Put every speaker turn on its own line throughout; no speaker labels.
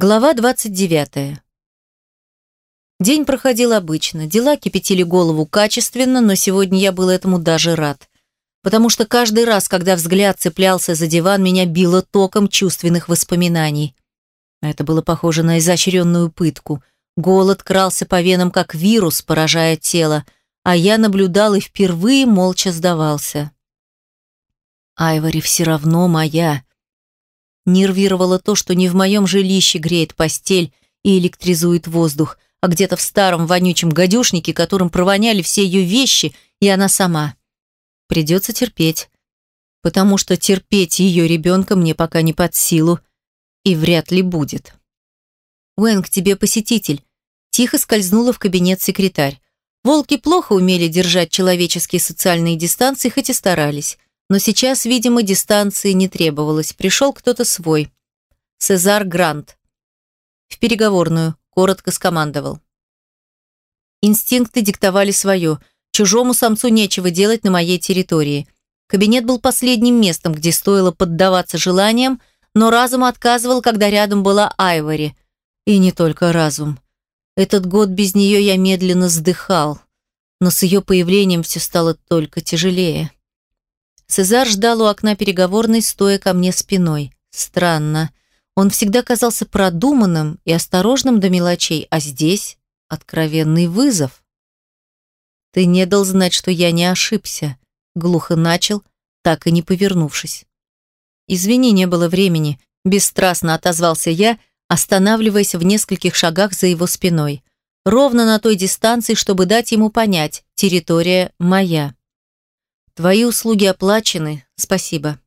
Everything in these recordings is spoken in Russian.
Глава 29. День проходил обычно, дела кипятили голову качественно, но сегодня я был этому даже рад. Потому что каждый раз, когда взгляд цеплялся за диван, меня било током чувственных воспоминаний. Это было похоже на изощренную пытку. Голод крался по венам, как вирус, поражая тело, а я наблюдал и впервые молча сдавался. Айвори все равно моя. Нервировало то, что не в моем жилище греет постель и электризует воздух, а где-то в старом вонючем гадюшнике, которым провоняли все ее вещи, и она сама. Придется терпеть, потому что терпеть ее ребенка мне пока не под силу и вряд ли будет. «Уэн, к тебе посетитель», тихо скользнула в кабинет секретарь. Волки плохо умели держать человеческие социальные дистанции, хоть и старались. Но сейчас, видимо, дистанции не требовалось. Пришел кто-то свой. Сезар Грант. В переговорную. Коротко скомандовал. Инстинкты диктовали свое. Чужому самцу нечего делать на моей территории. Кабинет был последним местом, где стоило поддаваться желаниям, но разум отказывал, когда рядом была Айвори. И не только разум. Этот год без нее я медленно вздыхал, но с ее появлением все стало только тяжелее. Цезар ждал у окна переговорной, стоя ко мне спиной. Странно. Он всегда казался продуманным и осторожным до мелочей, а здесь откровенный вызов. «Ты не дал знать, что я не ошибся», — глухо начал, так и не повернувшись. «Извини, не было времени», — бесстрастно отозвался я, останавливаясь в нескольких шагах за его спиной. Ровно на той дистанции, чтобы дать ему понять, территория моя. Твои услуги оплачены, спасибо.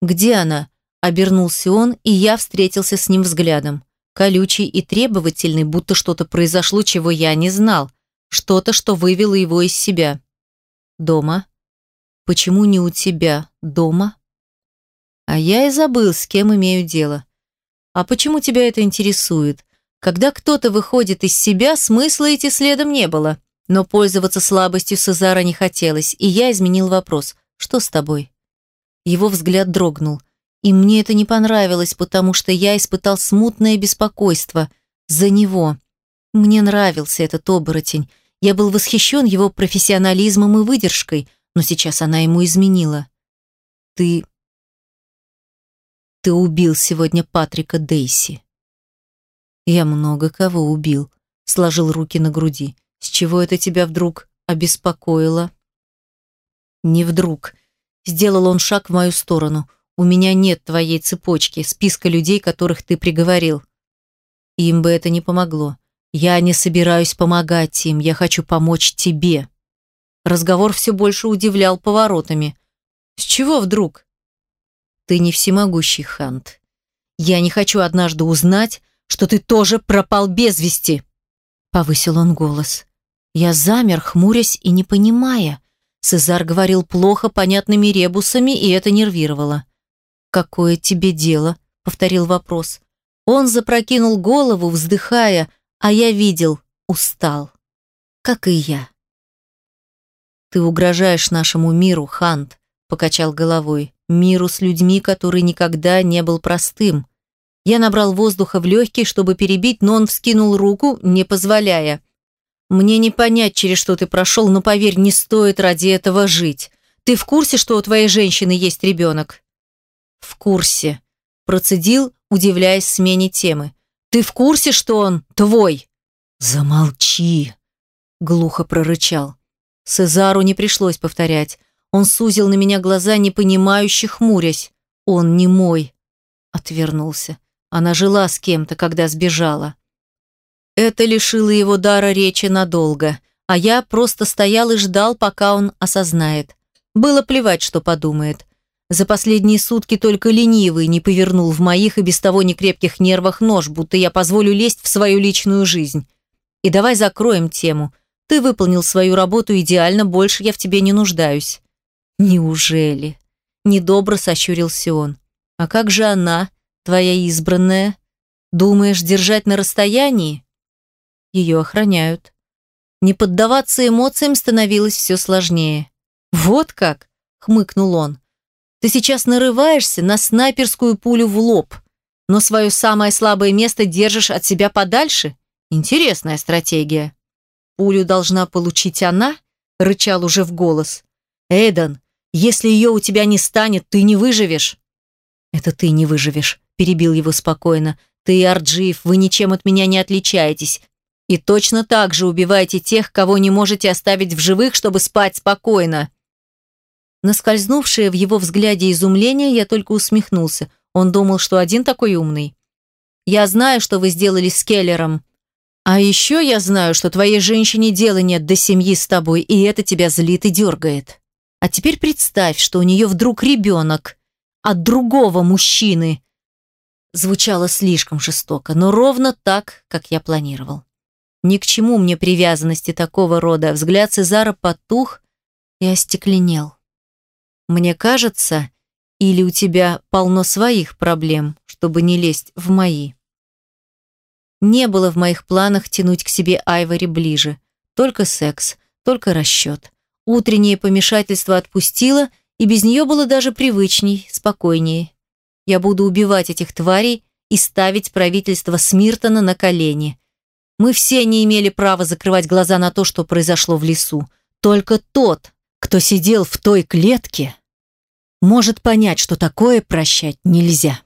Где она? Обернулся он, и я встретился с ним взглядом. Колючий и требовательный, будто что-то произошло, чего я не знал. Что-то, что вывело его из себя. Дома? Почему не у тебя? Дома? А я и забыл, с кем имею дело. А почему тебя это интересует? Когда кто-то выходит из себя, смысла идти следом не было. Но пользоваться слабостью Сезара не хотелось, и я изменил вопрос. «Что с тобой?» Его взгляд дрогнул. И мне это не понравилось, потому что я испытал смутное беспокойство. За него. Мне нравился этот оборотень. Я был восхищен его профессионализмом и выдержкой, но сейчас она ему изменила. «Ты... ты убил сегодня Патрика Дейси». «Я много кого убил», — сложил руки на груди. С чего это тебя вдруг обеспокоило? Не вдруг. Сделал он шаг в мою сторону. У меня нет твоей цепочки, списка людей, которых ты приговорил. Им бы это не помогло. Я не собираюсь помогать им, я хочу помочь тебе. Разговор все больше удивлял поворотами. С чего вдруг? Ты не всемогущий, Хант. Я не хочу однажды узнать, что ты тоже пропал без вести. Повысил он голос. Я замер, хмурясь и не понимая. Цезар говорил плохо, понятными ребусами, и это нервировало. «Какое тебе дело?» — повторил вопрос. Он запрокинул голову, вздыхая, а я видел, устал. Как и я. «Ты угрожаешь нашему миру, Хант», — покачал головой. «Миру с людьми, который никогда не был простым». Я набрал воздуха в легкие, чтобы перебить, но он вскинул руку, не позволяя. Мне не понять, через что ты прошел, но поверь, не стоит ради этого жить. Ты в курсе, что у твоей женщины есть ребенок? В курсе. Процедил, удивляясь смене темы. Ты в курсе, что он твой? Замолчи, глухо прорычал. Сезару не пришлось повторять. Он сузил на меня глаза, непонимающе хмурясь. Он не мой. Отвернулся. Она жила с кем-то, когда сбежала. Это лишило его дара речи надолго, а я просто стоял и ждал, пока он осознает. Было плевать, что подумает. За последние сутки только ленивый не повернул в моих и без того некрепких нервах нож, будто я позволю лезть в свою личную жизнь. И давай закроем тему. Ты выполнил свою работу идеально, больше я в тебе не нуждаюсь. Неужели? Недобро сощурился он. А как же она, твоя избранная? Думаешь держать на расстоянии? Ее охраняют. Не поддаваться эмоциям становилось все сложнее. «Вот как!» — хмыкнул он. «Ты сейчас нарываешься на снайперскую пулю в лоб. но свое самое слабое место держишь от себя подальше? Интересная стратегия. Пулю должна получить она, рычал уже в голос. Эйдан, если ее у тебя не станет, ты не выживешь. Это ты не выживешь, перебил его спокойно. Ты и Арджиев, вы ничем от меня не отличаетесь. И точно так же убиваете тех, кого не можете оставить в живых, чтобы спать спокойно. Наскользнувшее в его взгляде изумление, я только усмехнулся. Он думал, что один такой умный. «Я знаю, что вы сделали с Келлером. А еще я знаю, что твоей женщине дела нет до семьи с тобой, и это тебя злит и дергает. А теперь представь, что у нее вдруг ребенок от другого мужчины». Звучало слишком жестоко, но ровно так, как я планировал. Ни к чему мне привязанности такого рода. Взгляд Цезара потух и остекленел. Мне кажется, или у тебя полно своих проблем, чтобы не лезть в мои. Не было в моих планах тянуть к себе Айвори ближе. Только секс, только расчет. Утреннее помешательство отпустило, и без нее было даже привычней, спокойнее. Я буду убивать этих тварей и ставить правительство Смиртона на колени. Мы все не имели права закрывать глаза на то, что произошло в лесу. Только тот, кто сидел в той клетке, может понять, что такое прощать нельзя.